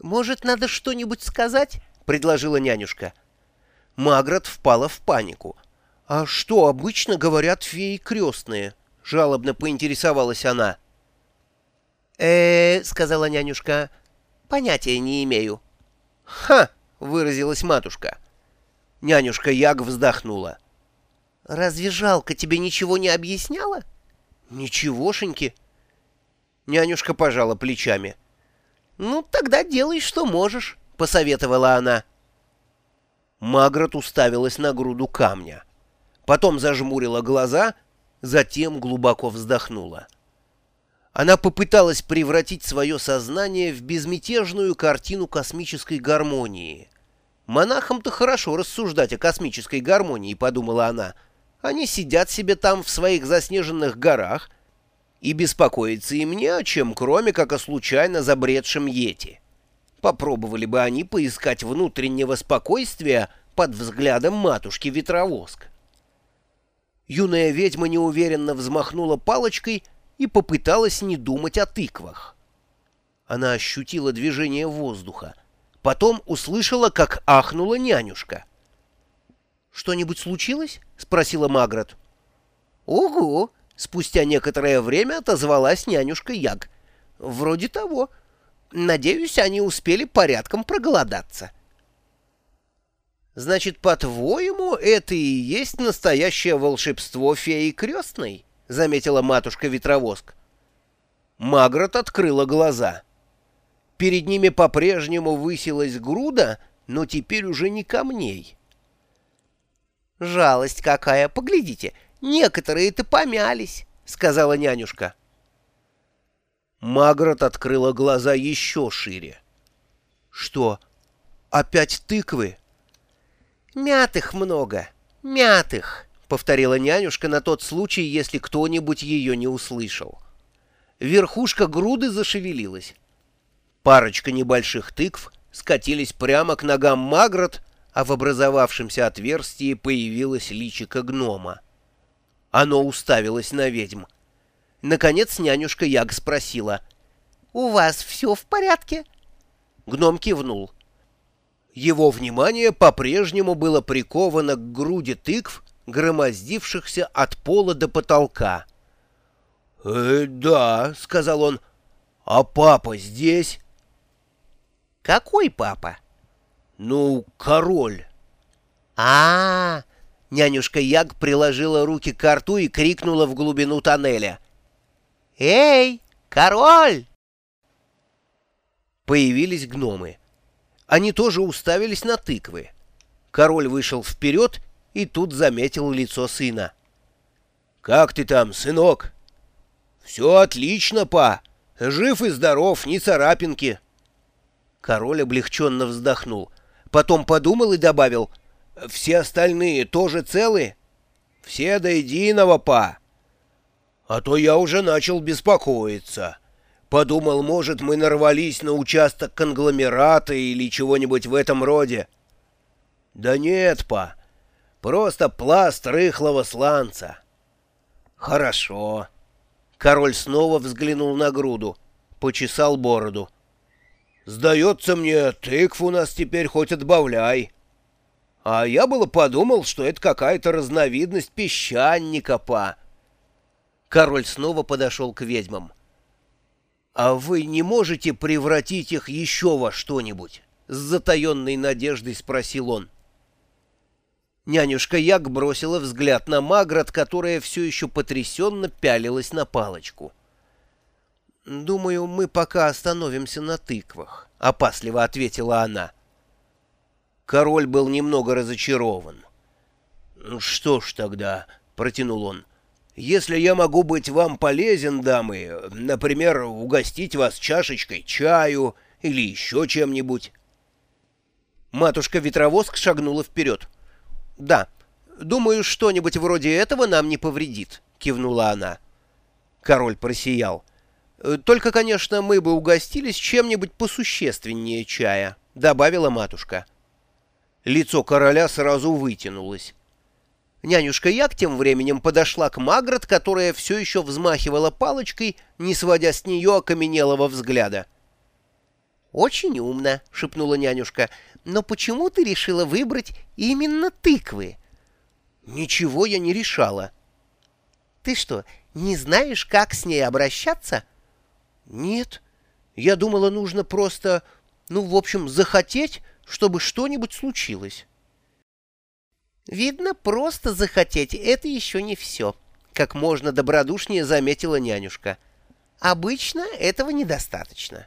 «Может, надо что-нибудь сказать?» — предложила нянюшка. Магрот впала в панику. «А что обычно говорят феи крестные?» — жалобно поинтересовалась она. э сказала нянюшка, — «понятия не имею». «Ха!» — выразилась матушка. Нянюшка Яг вздохнула. «Разве жалко тебе ничего не объясняла?» «Ничегошеньки». Нянюшка пожала плечами. «Ну, тогда делай, что можешь», — посоветовала она. Магрот уставилась на груду камня. Потом зажмурила глаза, затем глубоко вздохнула. Она попыталась превратить свое сознание в безмятежную картину космической гармонии. «Монахам-то хорошо рассуждать о космической гармонии», — подумала она. «Они сидят себе там в своих заснеженных горах, и беспокоиться им не о чем, кроме как о случайно забредшем Йети. Попробовали бы они поискать внутреннего спокойствия под взглядом матушки Ветровоск. Юная ведьма неуверенно взмахнула палочкой и попыталась не думать о тыквах. Она ощутила движение воздуха. Потом услышала, как ахнула нянюшка. «Что-нибудь случилось?» — спросила Магрот. «Угу!» — спустя некоторое время отозвалась нянюшка Яг. «Вроде того. Надеюсь, они успели порядком проголодаться». «Значит, по-твоему, это и есть настоящее волшебство феи крестной?» — заметила матушка Ветровоск. Магрот открыла глаза. Перед ними по-прежнему высилась груда, но теперь уже не камней. «Жалость какая! Поглядите, некоторые-то помялись!» — сказала нянюшка. Магрот открыла глаза еще шире. «Что, опять тыквы?» «Мятых много, мятых», — повторила нянюшка на тот случай, если кто-нибудь ее не услышал. Верхушка груды зашевелилась. Парочка небольших тыкв скатились прямо к ногам Магрот, а в образовавшемся отверстии появилось личико гнома. Оно уставилось на ведьм. Наконец нянюшка Яг спросила, «У вас все в порядке?» Гном кивнул. Его внимание по-прежнему было приковано к груди тыкв, громоздившихся от пола до потолка. «Э, да», — сказал он, — «а папа здесь?» «Какой папа?» «Ну, король». А, -а, Нянюшка Яг приложила руки к рту и крикнула в глубину тоннеля. «Эй, король!» Появились гномы. Они тоже уставились на тыквы. Король вышел вперед и тут заметил лицо сына. «Как ты там, сынок?» «Все отлично, па. Жив и здоров, ни царапинки». Король облегченно вздохнул. Потом подумал и добавил, «Все остальные тоже целы?» «Все до единого, па». «А то я уже начал беспокоиться». Подумал, может, мы нарвались на участок конгломерата или чего-нибудь в этом роде. Да нет, па, просто пласт рыхлого сланца. Хорошо. Король снова взглянул на груду, почесал бороду. Сдается мне, тыкв у нас теперь хоть отбавляй. А я было подумал, что это какая-то разновидность песчаника, па. Король снова подошел к ведьмам. «А вы не можете превратить их еще во что-нибудь?» — с затаенной надеждой спросил он. Нянюшка Яг бросила взгляд на Маград, которая все еще потрясенно пялилась на палочку. «Думаю, мы пока остановимся на тыквах», — опасливо ответила она. Король был немного разочарован. «Ну «Что ж тогда?» — протянул он. Если я могу быть вам полезен, дамы, например, угостить вас чашечкой чаю или еще чем-нибудь. Матушка-ветровоск шагнула вперед. «Да, думаю, что-нибудь вроде этого нам не повредит», — кивнула она. Король просиял. «Только, конечно, мы бы угостились чем-нибудь посущественнее чая», — добавила матушка. Лицо короля сразу вытянулось. Нянюшка Як тем временем подошла к Магрот, которая все еще взмахивала палочкой, не сводя с нее окаменелого взгляда. «Очень умно», — шепнула нянюшка. «Но почему ты решила выбрать именно тыквы?» «Ничего я не решала». «Ты что, не знаешь, как с ней обращаться?» «Нет. Я думала, нужно просто, ну, в общем, захотеть, чтобы что-нибудь случилось». «Видно, просто захотеть — это еще не все», — как можно добродушнее заметила нянюшка. «Обычно этого недостаточно».